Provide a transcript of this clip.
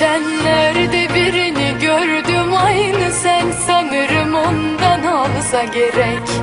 Geçenlerde birini gördüm aynı sen sanırım ondan olsa gerek.